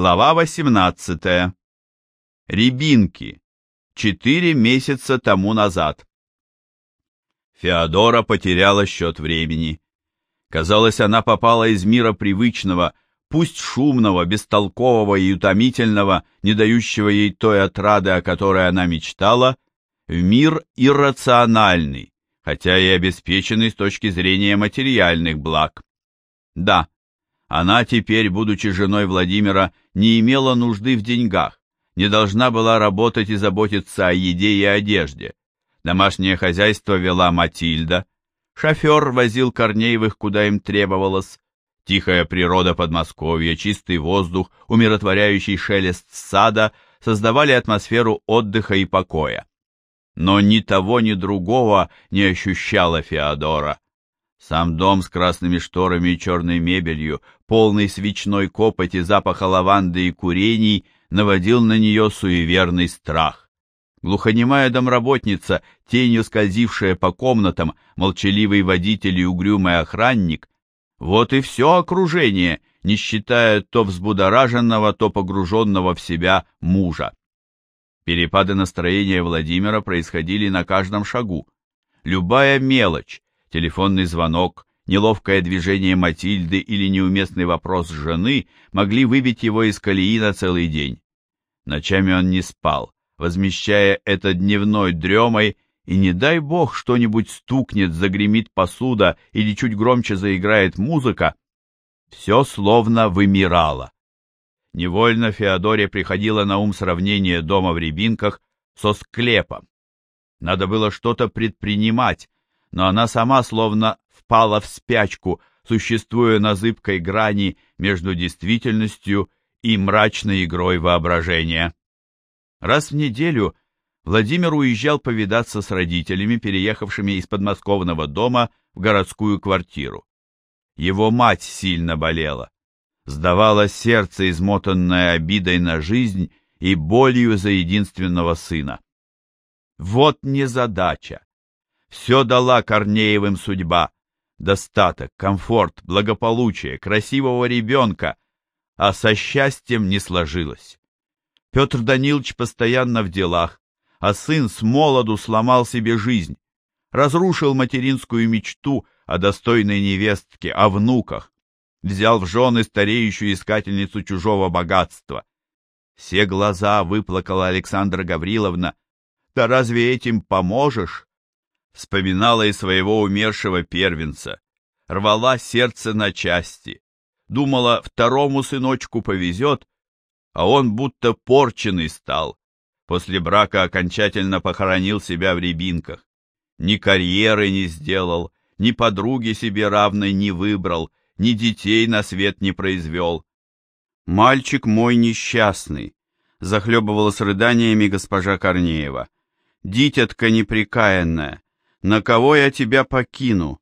Глава 18. Рябинки. Четыре месяца тому назад. Феодора потеряла счет времени. Казалось, она попала из мира привычного, пусть шумного, бестолкового и утомительного, не дающего ей той отрады, о которой она мечтала, в мир иррациональный, хотя и обеспеченный с точки зрения материальных благ. Да, она теперь, будучи женой Владимира, не имела нужды в деньгах, не должна была работать и заботиться о еде и одежде. Домашнее хозяйство вела Матильда, шофер возил Корнеевых, куда им требовалось, тихая природа Подмосковья, чистый воздух, умиротворяющий шелест сада создавали атмосферу отдыха и покоя. Но ни того, ни другого не ощущала Феодора. Сам дом с красными шторами и черной мебелью, полный свечной копоти, запаха лаванды и курений, наводил на нее суеверный страх. Глухонемая домработница, тенью скользившая по комнатам, молчаливый водитель и угрюмый охранник — вот и все окружение, не считая то взбудораженного, то погруженного в себя мужа. Перепады настроения Владимира происходили на каждом шагу. Любая мелочь, телефонный звонок, неловкое движение Матильды или неуместный вопрос жены могли выбить его из колеи на целый день. Ночами он не спал, возмещая это дневной дремой, и не дай бог что-нибудь стукнет, загремит посуда или чуть громче заиграет музыка, все словно вымирало. Невольно Феодоре приходило на ум сравнение дома в Рябинках со склепом. Надо было что-то предпринимать, но она сама словно впала в спячку, существуя на зыбкой грани между действительностью и мрачной игрой воображения. Раз в неделю Владимир уезжал повидаться с родителями, переехавшими из подмосковного дома в городскую квартиру. Его мать сильно болела. Сдавало сердце, измотанное обидой на жизнь и болью за единственного сына. Вот незадача. Все дала Корнеевым судьба. Достаток, комфорт, благополучие, красивого ребенка, а со счастьем не сложилось. Петр Данилович постоянно в делах, а сын с молоду сломал себе жизнь, разрушил материнскую мечту о достойной невестке, о внуках, взял в жены стареющую искательницу чужого богатства. Все глаза выплакала Александра Гавриловна. Да разве этим поможешь? Вспоминала и своего умершего первенца, рвала сердце на части, думала, второму сыночку повезет, а он будто порченый стал, после брака окончательно похоронил себя в рябинках, ни карьеры не сделал, ни подруги себе равной не выбрал, ни детей на свет не произвел. «Мальчик мой несчастный», — захлебывалась рыданиями госпожа Корнеева, — «дитятка неприкаянная, на кого я тебя покину?»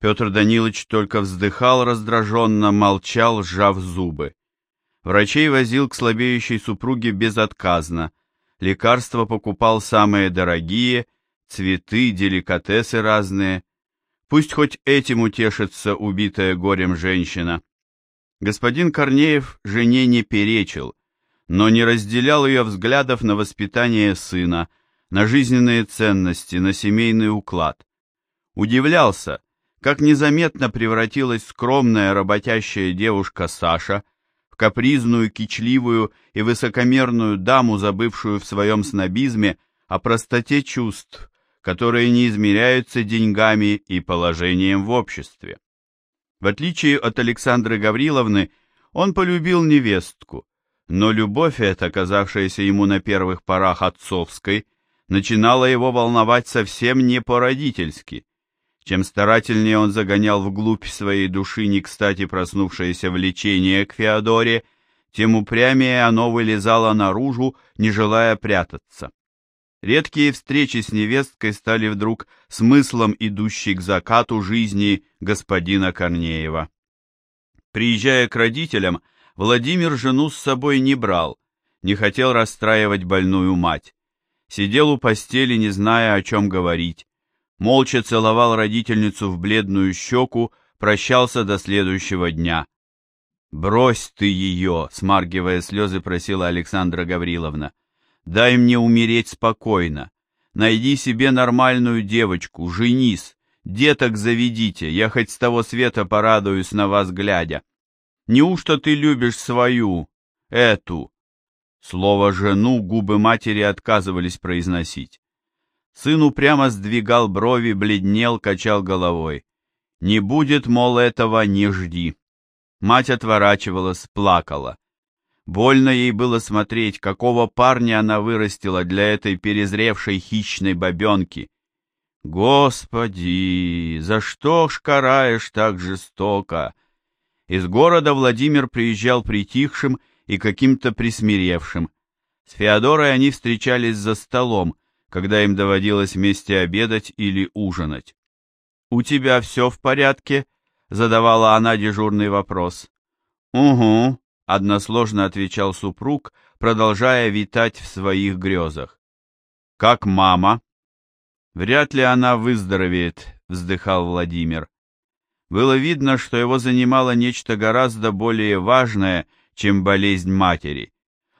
Петр Данилович только вздыхал раздраженно, молчал, сжав зубы. Врачей возил к слабеющей супруге безотказно. Лекарства покупал самые дорогие, цветы, деликатесы разные. Пусть хоть этим утешится убитая горем женщина. Господин Корнеев жене не перечил, но не разделял ее взглядов на воспитание сына, на жизненные ценности, на семейный уклад. Удивлялся, как незаметно превратилась скромная работящая девушка Саша в капризную, кичливую и высокомерную даму, забывшую в своем снобизме о простоте чувств, которые не измеряются деньгами и положением в обществе. В отличие от Александры Гавриловны, он полюбил невестку, но любовь эта, казавшаяся ему на первых порах отцовской, начинало его волновать совсем не по-родительски. Чем старательнее он загонял вглубь своей души не кстати проснувшееся влечение к Феодоре, тем упрямее оно вылезало наружу, не желая прятаться. Редкие встречи с невесткой стали вдруг смыслом идущей к закату жизни господина Корнеева. Приезжая к родителям, Владимир жену с собой не брал, не хотел расстраивать больную мать сидел у постели, не зная, о чем говорить, молча целовал родительницу в бледную щеку, прощался до следующего дня. «Брось ты ее!» — смаргивая слезы, просила Александра Гавриловна. «Дай мне умереть спокойно. Найди себе нормальную девочку, женись, деток заведите, я хоть с того света порадуюсь на вас глядя. Неужто ты любишь свою, эту?» Слово «жену» губы матери отказывались произносить. Сын упрямо сдвигал брови, бледнел, качал головой. «Не будет, мол, этого не жди». Мать отворачивалась, плакала. Больно ей было смотреть, какого парня она вырастила для этой перезревшей хищной бабенки. Господи, за что ж караешь так жестоко? Из города Владимир приезжал притихшим и каким-то присмиревшим. С Феодорой они встречались за столом, когда им доводилось вместе обедать или ужинать. «У тебя все в порядке?» — задавала она дежурный вопрос. «Угу», — односложно отвечал супруг, продолжая витать в своих грезах. «Как мама?» «Вряд ли она выздоровеет», — вздыхал Владимир. Было видно, что его занимало нечто гораздо более важное, чем болезнь матери.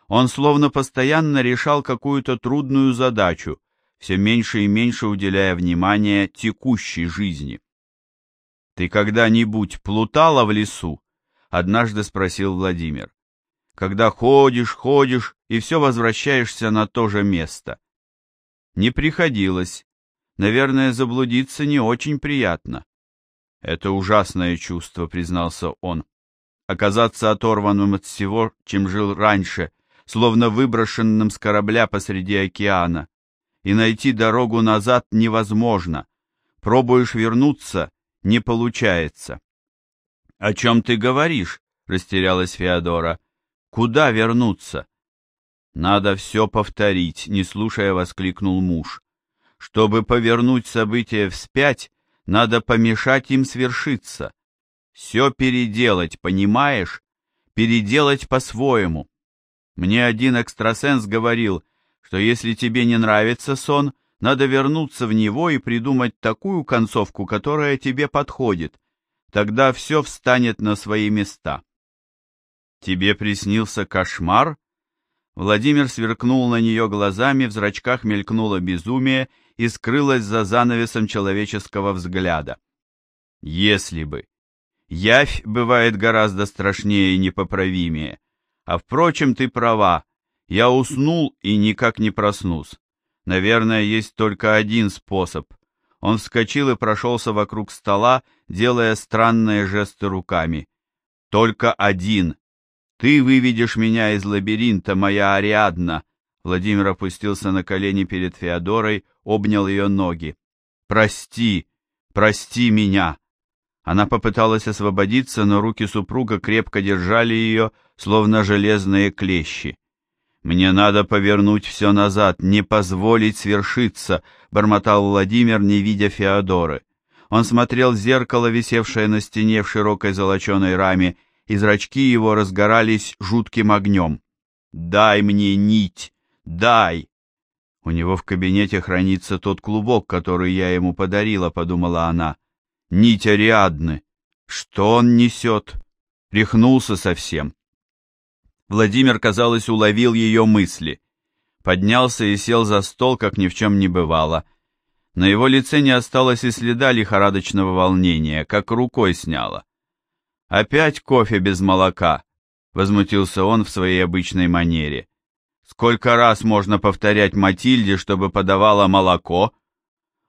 Он словно постоянно решал какую-то трудную задачу, все меньше и меньше уделяя внимания текущей жизни. «Ты когда-нибудь плутала в лесу?» — однажды спросил Владимир. «Когда ходишь, ходишь, и все возвращаешься на то же место». «Не приходилось. Наверное, заблудиться не очень приятно». «Это ужасное чувство», — признался он. «Оказаться оторванным от всего, чем жил раньше, словно выброшенным с корабля посреди океана. И найти дорогу назад невозможно. Пробуешь вернуться, не получается. — О чем ты говоришь? — растерялась Феодора. — Куда вернуться? — Надо все повторить, — не слушая, воскликнул муж. — Чтобы повернуть события вспять, надо помешать им свершиться. Все переделать, понимаешь? Переделать по-своему. Мне один экстрасенс говорил, что если тебе не нравится сон, надо вернуться в него и придумать такую концовку, которая тебе подходит. Тогда все встанет на свои места. Тебе приснился кошмар? Владимир сверкнул на нее глазами, в зрачках мелькнуло безумие и скрылось за занавесом человеческого взгляда. Если бы. Явь бывает гораздо страшнее и непоправимее. А впрочем, ты права. Я уснул и никак не проснусь. Наверное, есть только один способ. Он вскочил и прошелся вокруг стола, делая странные жесты руками. Только один. Ты выведешь меня из лабиринта, моя Ариадна. Владимир опустился на колени перед Феодорой, обнял ее ноги. Прости, прости меня. Она попыталась освободиться, но руки супруга крепко держали ее, словно железные клещи. «Мне надо повернуть все назад, не позволить свершиться», — бормотал Владимир, не видя Феодоры. Он смотрел в зеркало, висевшее на стене в широкой золоченой раме, и зрачки его разгорались жутким огнем. «Дай мне нить! Дай!» «У него в кабинете хранится тот клубок, который я ему подарила», — подумала она. «Нить Ариадны! Что он несет?» Рехнулся совсем. Владимир, казалось, уловил ее мысли. Поднялся и сел за стол, как ни в чем не бывало. На его лице не осталось и следа лихорадочного волнения, как рукой сняло. «Опять кофе без молока», — возмутился он в своей обычной манере. «Сколько раз можно повторять Матильде, чтобы подавала молоко?»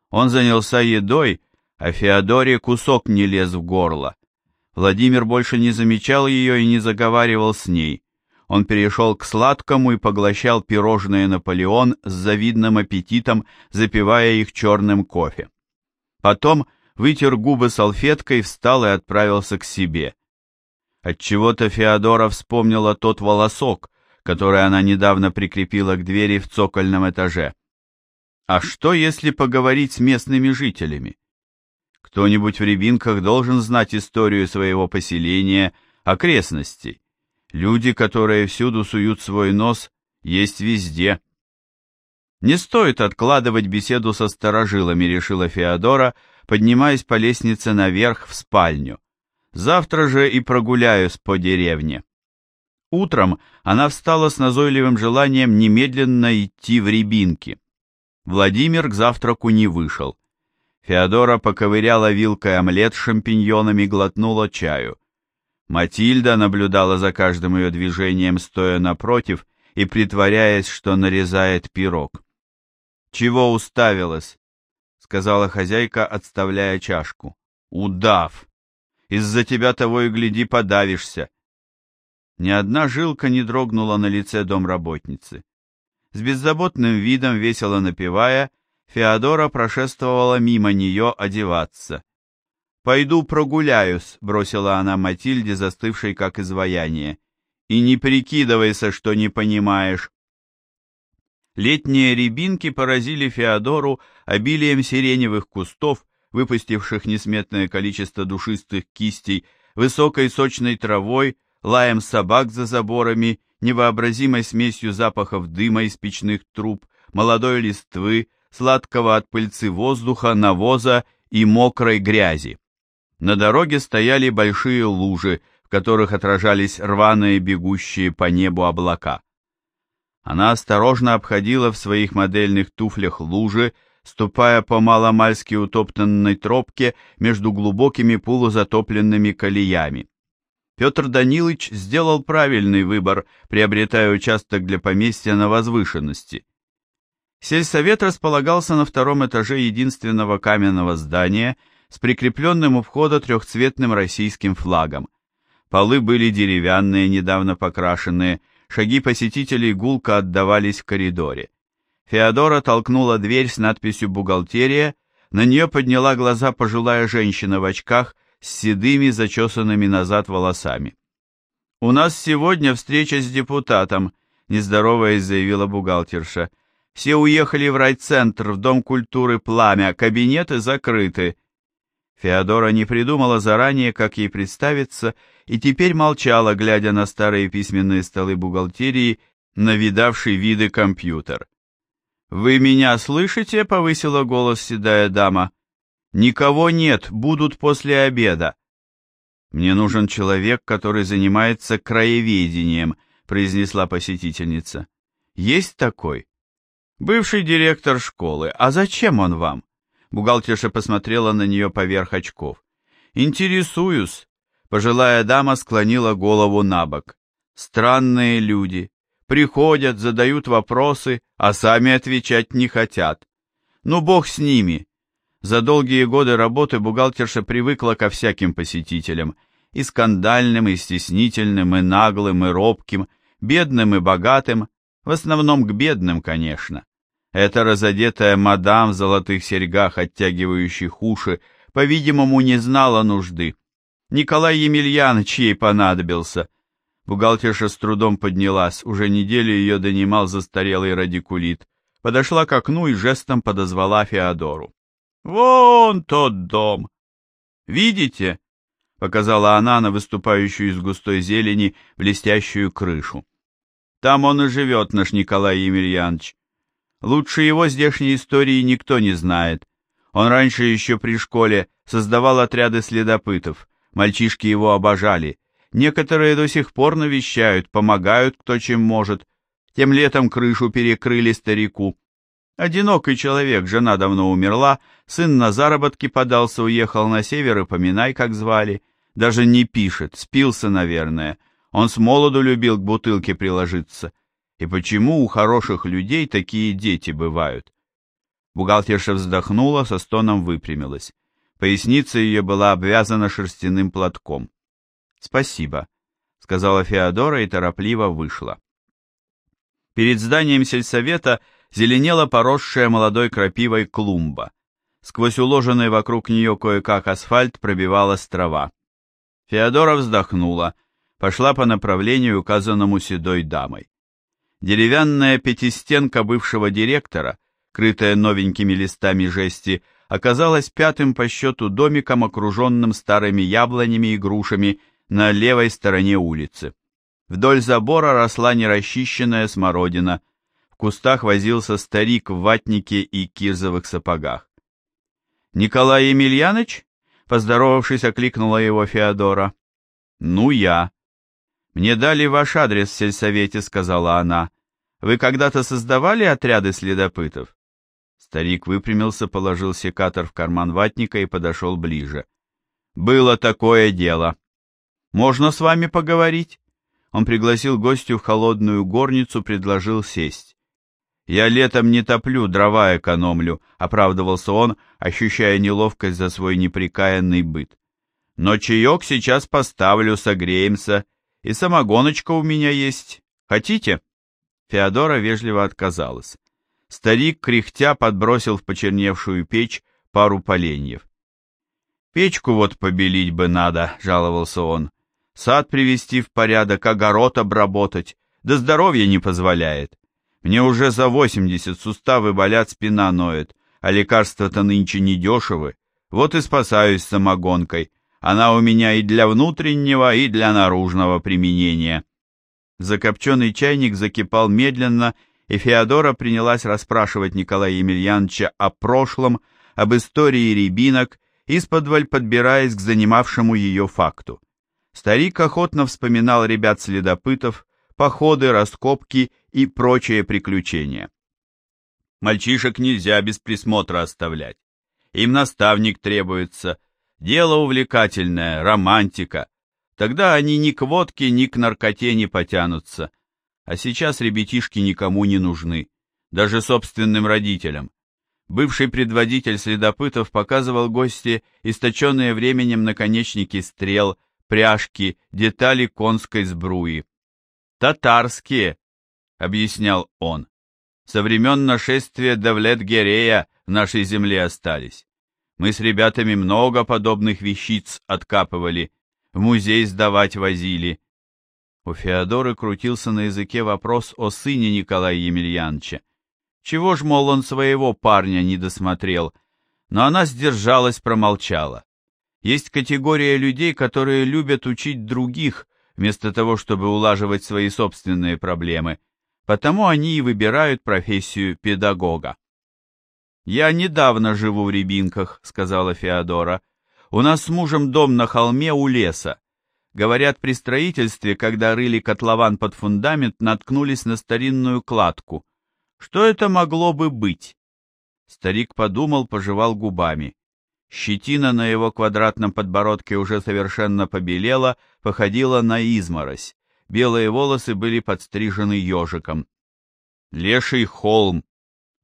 Он занялся едой, а Феодоре кусок не лез в горло. Владимир больше не замечал ее и не заговаривал с ней он перешел к сладкому и поглощал пирожные «Наполеон» с завидным аппетитом, запивая их черным кофе. Потом вытер губы салфеткой, встал и отправился к себе. Отчего-то Феодора вспомнила тот волосок, который она недавно прикрепила к двери в цокольном этаже. А что, если поговорить с местными жителями? Кто-нибудь в Рябинках должен знать историю своего поселения, окрестностей. Люди, которые всюду суют свой нос, есть везде. Не стоит откладывать беседу со старожилами, решила Феодора, поднимаясь по лестнице наверх в спальню. Завтра же и прогуляюсь по деревне. Утром она встала с назойливым желанием немедленно идти в Рябинки. Владимир к завтраку не вышел. Феодора поковыряла вилкой омлет с шампиньонами, глотнула чаю. Матильда наблюдала за каждым ее движением, стоя напротив и притворяясь, что нарезает пирог. «Чего уставилась?» — сказала хозяйка, отставляя чашку. «Удав! Из-за тебя того и гляди подавишься!» Ни одна жилка не дрогнула на лице домработницы. С беззаботным видом, весело напевая, Феодора прошествовала мимо нее одеваться. «Пойду прогуляюсь», — бросила она Матильде, застывшей как изваяние. «И не прикидывайся, что не понимаешь». Летние рябинки поразили Феодору обилием сиреневых кустов, выпустивших несметное количество душистых кистей, высокой сочной травой, лаем собак за заборами, невообразимой смесью запахов дыма из печных труб, молодой листвы, сладкого от пыльцы воздуха, навоза и мокрой грязи. На дороге стояли большие лужи, в которых отражались рваные бегущие по небу облака. Она осторожно обходила в своих модельных туфлях лужи, ступая по маломальски утоптанной тропке между глубокими полузатопленными колеями. Петр Данилович сделал правильный выбор, приобретая участок для поместья на возвышенности. Сельсовет располагался на втором этаже единственного каменного здания с прикрепленным у входа трехцветным российским флагом. Полы были деревянные, недавно покрашенные, шаги посетителей гулко отдавались в коридоре. Феодора толкнула дверь с надписью «Бухгалтерия», на нее подняла глаза пожилая женщина в очках с седыми, зачесанными назад волосами. «У нас сегодня встреча с депутатом», — нездороваясь заявила бухгалтерша. Все уехали в райцентр, в Дом культуры «Пламя», кабинеты закрыты. Феодора не придумала заранее, как ей представиться, и теперь молчала, глядя на старые письменные столы бухгалтерии, на видавший виды компьютер. «Вы меня слышите?» — повысила голос седая дама. «Никого нет, будут после обеда». «Мне нужен человек, который занимается краеведением», — произнесла посетительница. «Есть такой?» Бывший директор школы. А зачем он вам? Бухгалтерша посмотрела на нее поверх очков. Интересуюсь. Пожилая дама склонила голову на бок. Странные люди. Приходят, задают вопросы, а сами отвечать не хотят. Ну, бог с ними. За долгие годы работы бухгалтерша привыкла ко всяким посетителям. И скандальным, и стеснительным, и наглым, и робким, бедным и богатым, в основном к бедным, конечно. Эта разодетая мадам в золотых серьгах, оттягивающих уши, по-видимому, не знала нужды. Николай Емельянович ей понадобился. Бухгалтерша с трудом поднялась, уже неделю ее донимал застарелый радикулит. Подошла к окну и жестом подозвала Феодору. «Вон тот дом!» «Видите?» — показала она на выступающую из густой зелени блестящую крышу. «Там он и живет, наш Николай Емельянович. Лучше его здешней истории никто не знает. Он раньше еще при школе создавал отряды следопытов. Мальчишки его обожали. Некоторые до сих пор навещают, помогают кто чем может. Тем летом крышу перекрыли старику. Одинокий человек, жена давно умерла, сын на заработки подался, уехал на север и поминай, как звали. Даже не пишет, спился, наверное. Он с молоду любил к бутылке приложиться. И почему у хороших людей такие дети бывают? Бухгалтерша вздохнула, со стоном выпрямилась. Поясница ее была обвязана шерстяным платком. «Спасибо», — сказала Феодора и торопливо вышла. Перед зданием сельсовета зеленела поросшая молодой крапивой клумба. Сквозь уложенный вокруг нее кое-как асфальт пробивалась трава. Феодора вздохнула, пошла по направлению, указанному седой дамой. Деревянная пятистенка бывшего директора, крытая новенькими листами жести, оказалась пятым по счету домиком, окруженным старыми яблонями и грушами на левой стороне улицы. Вдоль забора росла нерасчищенная смородина, в кустах возился старик в ватнике и кирзовых сапогах. «Николай Емельяныч?» Поздоровавшись, окликнула его Феодора. «Ну, я». «Мне дали ваш адрес в сельсовете», — сказала она. «Вы когда-то создавали отряды следопытов?» Старик выпрямился, положил секатор в карман ватника и подошел ближе. «Было такое дело. Можно с вами поговорить?» Он пригласил гостю в холодную горницу, предложил сесть. «Я летом не топлю, дрова экономлю», — оправдывался он, ощущая неловкость за свой неприкаянный быт. «Но чаек сейчас поставлю, согреемся, и самогоночка у меня есть. Хотите?» Феодора вежливо отказалась. Старик, кряхтя, подбросил в почерневшую печь пару поленьев. «Печку вот побелить бы надо», — жаловался он. «Сад привести в порядок, огород обработать, да здоровье не позволяет. Мне уже за восемьдесят суставы болят, спина ноет, а лекарства-то нынче недешевы. Вот и спасаюсь самогонкой. Она у меня и для внутреннего, и для наружного применения. Закопченный чайник закипал медленно, и Феодора принялась расспрашивать Николая Емельяновича о прошлом, об истории рябинок, исподволь подбираясь к занимавшему ее факту. Старик охотно вспоминал ребят-следопытов, походы, раскопки и прочие приключения. Мальчишек нельзя без присмотра оставлять. Им наставник требуется. Дело увлекательное, романтика. Тогда они ни к водке, ни к наркоте не потянутся. А сейчас ребятишки никому не нужны, даже собственным родителям. Бывший предводитель следопытов показывал гости источенные временем наконечники стрел, пряжки, детали конской сбруи. «Татарские», — объяснял он. «Со времен нашествия Давлет-Герея в нашей земле остались. Мы с ребятами много подобных вещиц откапывали, в музей сдавать возили». У Феодоры крутился на языке вопрос о сыне Николая Емельяновича. Чего ж, мол, он своего парня не досмотрел, но она сдержалась, промолчала. Есть категория людей, которые любят учить других, вместо того, чтобы улаживать свои собственные проблемы, потому они и выбирают профессию педагога. «Я недавно живу в Рябинках», — сказала Феодора. «У нас с мужем дом на холме у леса. Говорят, при строительстве, когда рыли котлован под фундамент, наткнулись на старинную кладку. Что это могло бы быть?» Старик подумал, пожевал губами. Щетина на его квадратном подбородке уже совершенно побелела, походила на изморозь. Белые волосы были подстрижены ежиком. «Леший холм»,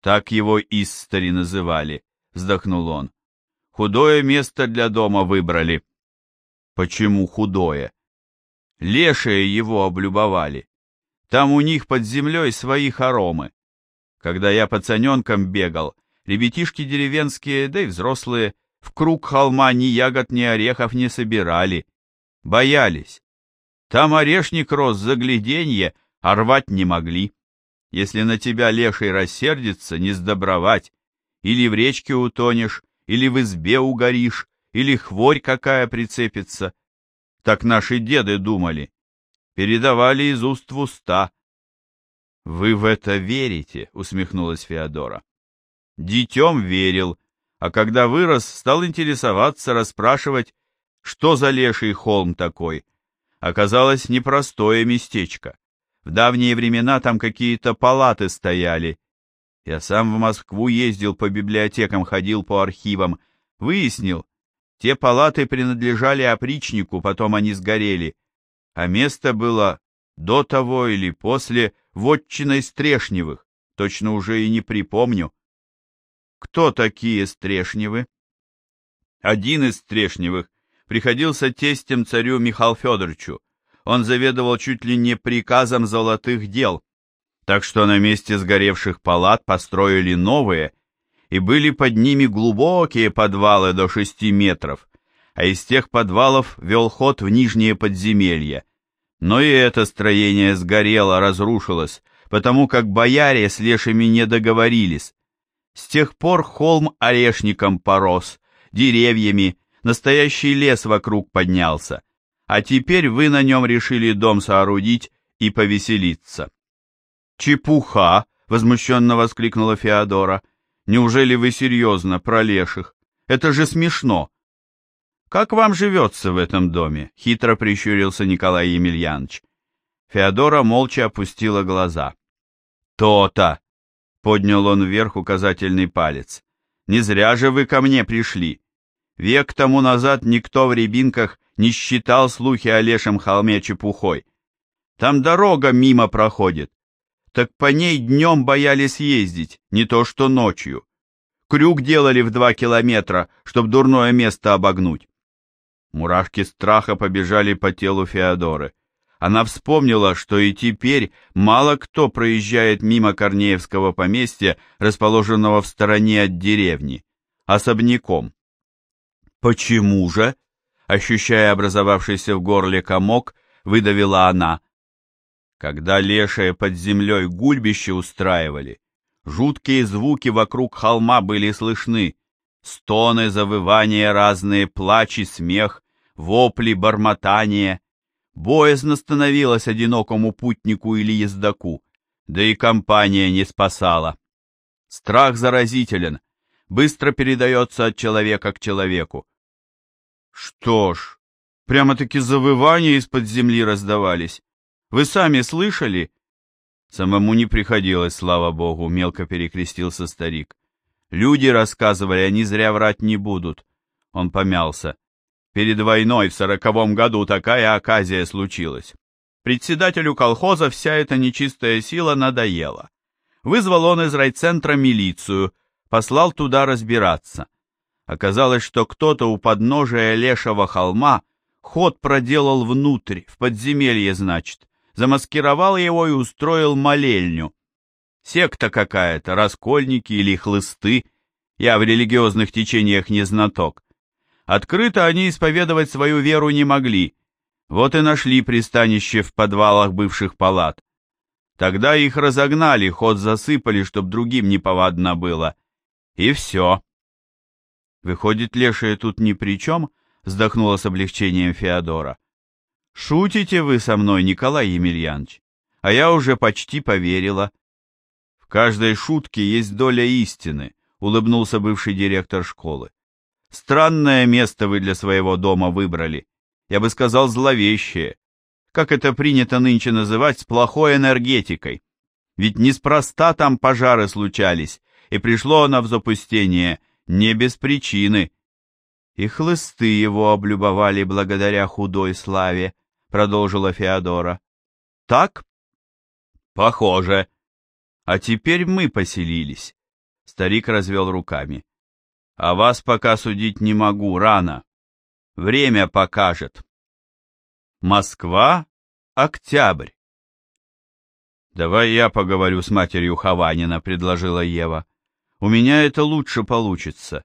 так его истори называли, вздохнул он. Худое место для дома выбрали. Почему худое? Лешие его облюбовали. Там у них под землей свои хоромы. Когда я пацаненком бегал, ребятишки деревенские, да и взрослые, в круг холма ни ягод, ни орехов не собирали. Боялись. Там орешник рос загляденье, а рвать не могли. Если на тебя леший рассердится, не сдобровать. Или в речке утонешь, или в избе угоришь, или хворь какая прицепится. Так наши деды думали. Передавали из уст в уста. «Вы в это верите?» — усмехнулась Феодора. «Детем верил, а когда вырос, стал интересоваться, расспрашивать, что за леший холм такой. Оказалось, непростое местечко. В давние времена там какие-то палаты стояли. Я сам в Москву ездил, по библиотекам ходил, по архивам. Выяснил, те палаты принадлежали опричнику, потом они сгорели. А место было до того или после вотчиной Стрешневых, точно уже и не припомню. Кто такие Стрешневы? Один из Стрешневых приходился тестем царю Михаилу Федоровичу. Он заведовал чуть ли не приказом золотых дел, так что на месте сгоревших палат построили новые, и были под ними глубокие подвалы до шести метров, а из тех подвалов вел ход в нижние подземелья. Но и это строение сгорело, разрушилось, потому как бояре с лешими не договорились, с тех пор холм орешником порос, деревьями, настоящий лес вокруг поднялся, а теперь вы на нем решили дом соорудить и повеселиться. «Чепуха!» — возмущенно воскликнула Феодора. «Неужели вы серьезно про леших? Это же смешно!» «Как вам живется в этом доме?» — хитро прищурился Николай Емельянович. Феодора молча опустила глаза. «То-то!» — поднял он вверх указательный палец. «Не зря же вы ко мне пришли. Век тому назад никто в Рябинках не считал слухи о Лешем холме чепухой. Там дорога мимо проходит. Так по ней днем боялись ездить, не то что ночью. Крюк делали в два километра, чтоб дурное место обогнуть. Мурашки страха побежали по телу Феодоры. Она вспомнила, что и теперь мало кто проезжает мимо Корнеевского поместья, расположенного в стороне от деревни, особняком. «Почему же?» Ощущая образовавшийся в горле комок, выдавила она. Когда лешие под землей гульбище устраивали, жуткие звуки вокруг холма были слышны. Стоны, завывания разные, плач и смех, вопли, бормотание. Боязно становилось одинокому путнику или ездаку, да и компания не спасала. Страх заразителен, быстро передается от человека к человеку. Что ж, прямо-таки завывания из-под земли раздавались. Вы сами слышали? Самому не приходилось, слава богу, мелко перекрестился старик. Люди рассказывали, они зря врать не будут. Он помялся. Перед войной в сороковом году такая оказия случилась. Председателю колхоза вся эта нечистая сила надоела. Вызвал он из райцентра милицию, послал туда разбираться. Оказалось, что кто-то у подножия Лешего холма ход проделал внутрь, в подземелье, значит, замаскировал его и устроил молельню. Секта какая-то, раскольники или хлысты, я в религиозных течениях не знаток. Открыто они исповедовать свою веру не могли, вот и нашли пристанище в подвалах бывших палат. Тогда их разогнали, ход засыпали, чтоб другим неповадно было. И все. Выходит, лешая тут ни при чем, вздохнула с облегчением Феодора. Шутите вы со мной, Николай Емельянович, а я уже почти поверила. В каждой шутке есть доля истины, улыбнулся бывший директор школы. Странное место вы для своего дома выбрали. Я бы сказал, зловещее. Как это принято нынче называть, с плохой энергетикой. Ведь неспроста там пожары случались, и пришло оно в запустение не без причины. И хлысты его облюбовали благодаря худой славе, продолжила Феодора. Так? Похоже. А теперь мы поселились. Старик развел руками. А вас пока судить не могу, рано. Время покажет. Москва, октябрь. Давай я поговорю с матерью Хованина, предложила Ева. У меня это лучше получится.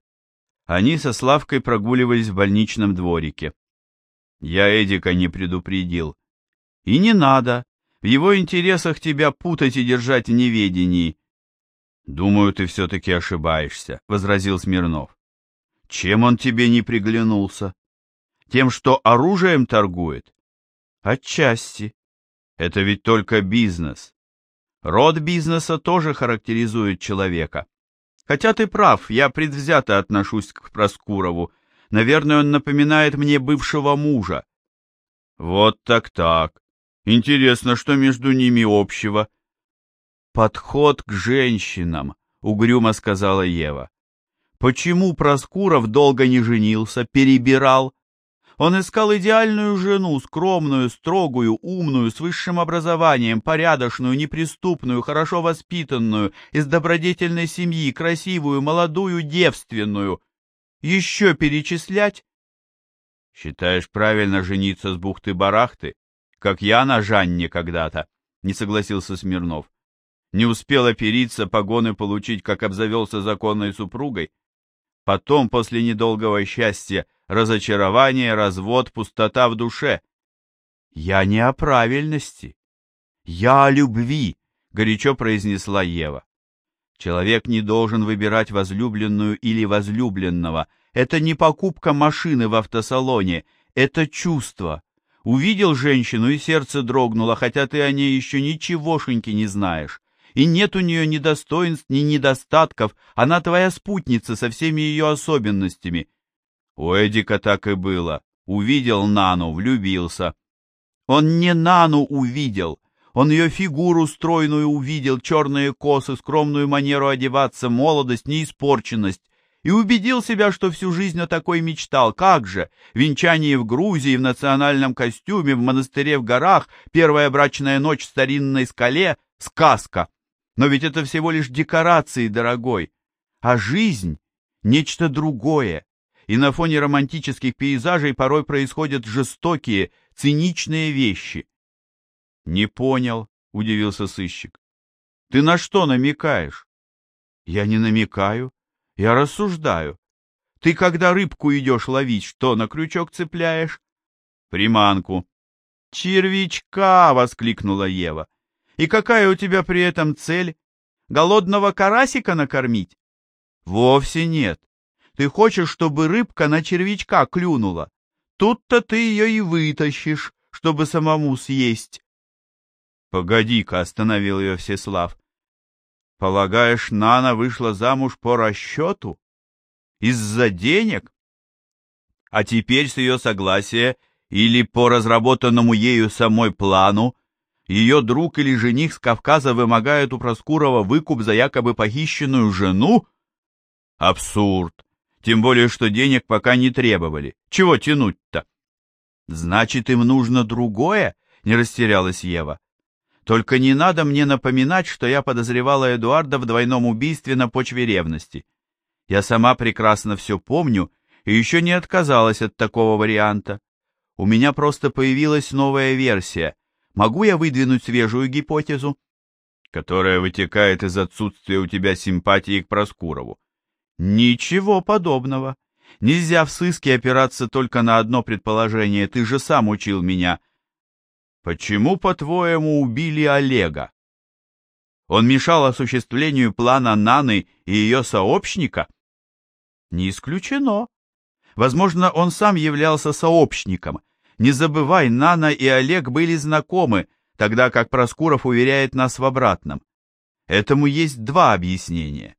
Они со Славкой прогуливались в больничном дворике. Я Эдика не предупредил. И не надо. В его интересах тебя путать и держать в неведении. Думаю, ты все-таки ошибаешься, — возразил Смирнов. Чем он тебе не приглянулся? Тем, что оружием торгует? Отчасти. Это ведь только бизнес. Род бизнеса тоже характеризует человека. Хотя ты прав, я предвзято отношусь к Проскурову. Наверное, он напоминает мне бывшего мужа. Вот так-так. Интересно, что между ними общего? Подход к женщинам, угрюмо сказала Ева. Почему Проскуров долго не женился, перебирал? Он искал идеальную жену, скромную, строгую, умную, с высшим образованием, порядочную, неприступную, хорошо воспитанную, из добродетельной семьи, красивую, молодую, девственную. Еще перечислять? Считаешь правильно жениться с бухты-барахты, как я на Жанне когда-то? Не согласился Смирнов. Не успел опериться, погоны получить, как обзавелся законной супругой. Потом, после недолгого счастья, разочарование, развод, пустота в душе. Я не о правильности. Я о любви, горячо произнесла Ева. Человек не должен выбирать возлюбленную или возлюбленного. Это не покупка машины в автосалоне, это чувство. Увидел женщину, и сердце дрогнуло, хотя ты о ней еще ничегошеньки не знаешь. И нет у нее ни достоинств, ни недостатков, она твоя спутница со всеми ее особенностями. У Эдика так и было. Увидел Нану, влюбился. Он не Нану увидел, он ее фигуру стройную увидел, черные косы, скромную манеру одеваться, молодость, неиспорченность, и убедил себя, что всю жизнь о такой мечтал. Как же? Венчание в Грузии, в национальном костюме, в монастыре в горах, первая брачная ночь в старинной скале — сказка. Но ведь это всего лишь декорации, дорогой. А жизнь — нечто другое. И на фоне романтических пейзажей порой происходят жестокие, циничные вещи. «Не понял», — удивился сыщик. «Ты на что намекаешь?» «Я не намекаю, я рассуждаю. Ты, когда рыбку идешь ловить, что на крючок цепляешь?» «Приманку». «Червячка!» — воскликнула Ева. «И какая у тебя при этом цель? Голодного карасика накормить?» «Вовсе нет. Ты хочешь, чтобы рыбка на червячка клюнула. Тут-то ты ее и вытащишь, чтобы самому съесть. Погоди-ка, остановил ее Всеслав. Полагаешь, Нана вышла замуж по расчету? Из-за денег? А теперь с ее согласия или по разработанному ею самой плану ее друг или жених с Кавказа вымогает у Проскурова выкуп за якобы похищенную жену? Абсурд. Тем более, что денег пока не требовали. Чего тянуть-то? Значит, им нужно другое? Не растерялась Ева. Только не надо мне напоминать, что я подозревала Эдуарда в двойном убийстве на почве ревности. Я сама прекрасно все помню и еще не отказалась от такого варианта. У меня просто появилась новая версия. Могу я выдвинуть свежую гипотезу? Которая вытекает из отсутствия у тебя симпатии к Проскурову. Ничего подобного. Нельзя в сыске опираться только на одно предположение, ты же сам учил меня. Почему, по-твоему, убили Олега? Он мешал осуществлению плана Наны и ее сообщника? Не исключено. Возможно, он сам являлся сообщником. Не забывай, Нана и Олег были знакомы, тогда как Проскуров уверяет нас в обратном. Этому есть два объяснения.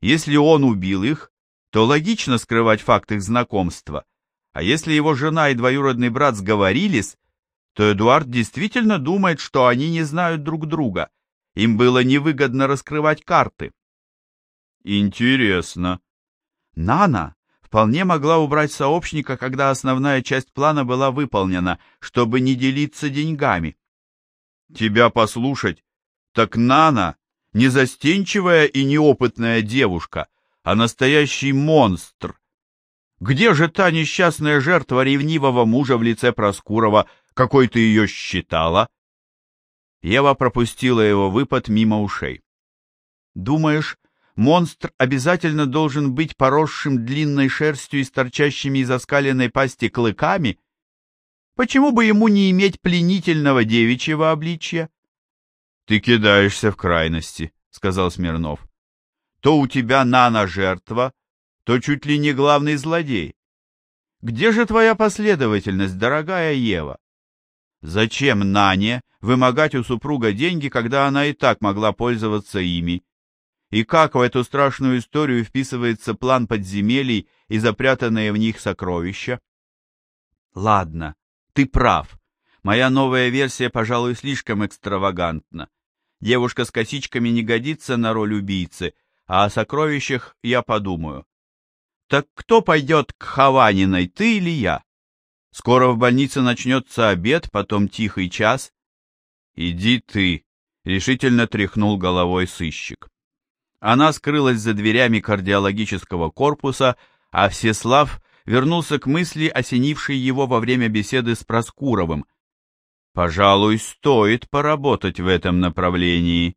Если он убил их, то логично скрывать факт их знакомства. А если его жена и двоюродный брат сговорились, то Эдуард действительно думает, что они не знают друг друга. Им было невыгодно раскрывать карты. Интересно. Нана вполне могла убрать сообщника, когда основная часть плана была выполнена, чтобы не делиться деньгами. Тебя послушать, так Нана не застенчивая и неопытная девушка, а настоящий монстр. Где же та несчастная жертва ревнивого мужа в лице Проскурова, какой ты ее считала?» Ева пропустила его выпад мимо ушей. «Думаешь, монстр обязательно должен быть поросшим длинной шерстью и торчащими из оскаленной пасти клыками? Почему бы ему не иметь пленительного девичьего обличья?» «Ты кидаешься в крайности», — сказал Смирнов. «То у тебя нано-жертва, то чуть ли не главный злодей. Где же твоя последовательность, дорогая Ева? Зачем Нане вымогать у супруга деньги, когда она и так могла пользоваться ими? И как в эту страшную историю вписывается план подземелий и запрятанные в них сокровища? Ладно, ты прав. Моя новая версия, пожалуй, слишком экстравагантна. Девушка с косичками не годится на роль убийцы, а о сокровищах я подумаю. Так кто пойдет к Хованиной, ты или я? Скоро в больнице начнется обед, потом тихий час. Иди ты, решительно тряхнул головой сыщик. Она скрылась за дверями кардиологического корпуса, а Всеслав вернулся к мысли, осенившей его во время беседы с Проскуровым. Пожалуй, стоит поработать в этом направлении.